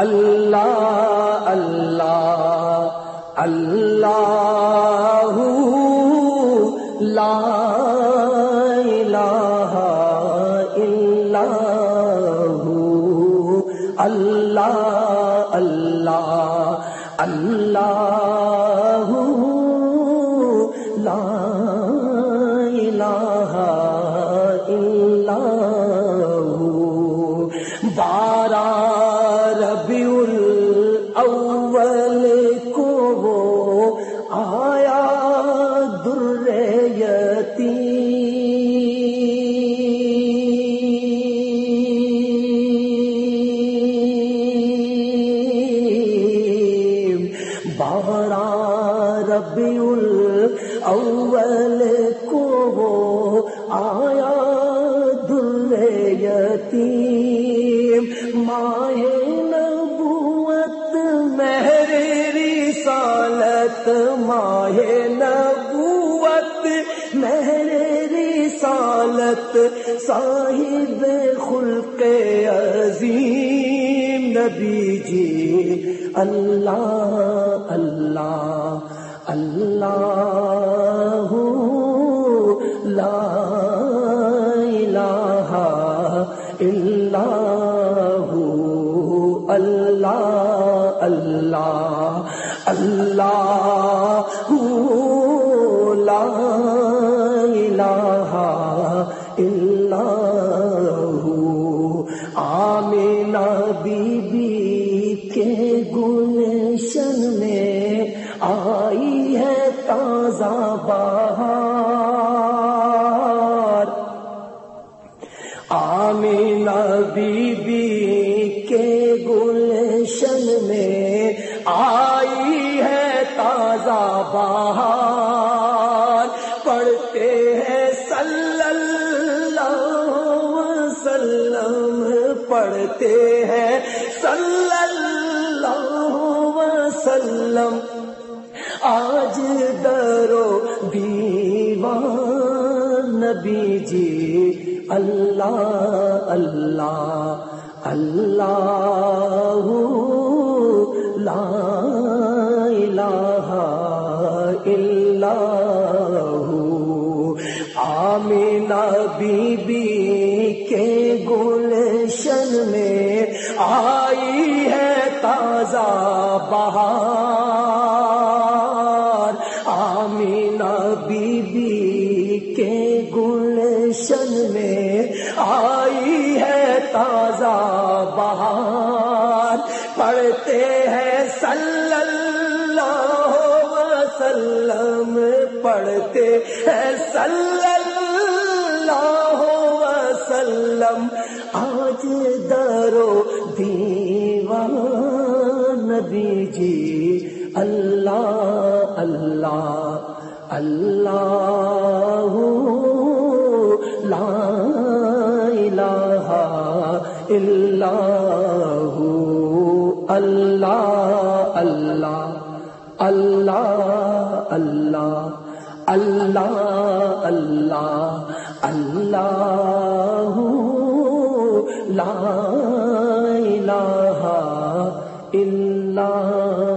اللہ اللہ اللہ لا الہ الا ہو اللہ اللہ اللہ لا الہ مہر رسالت صاحب خلق عظیم نبی جی۔ اللہ اللہ اللہ، لا الہ الا ہو۔ اللہ اللہ اللہ آئی ہے تازہ بہار۔ آمینہ بی بی کے گلشن میں آئی ہے تازہ بہار۔ پڑھتے ہیں صلی اللہ وسلم، پڑھتے ہیں صلی اللہ وسلم، آج درو دیوان نبی جی اللہ اللہ اللہ، لا الہ الا آمینہ بی بی کے گلشن میں آئی ہے تازہ بہار آمینہ بی بی کے گلشن میں آئی ہے تازہ بہار۔ پڑھتے ہیں صلی اللہ وسلم، پڑھتے ہیں صلی اللہ وسلم۔ آج درو دیوان نبی جی اللہ اللہ اللہ، لا الہ الا اللہ اللہ اللہ اللہ اللہ اللہ اللہ، لا إِلَّا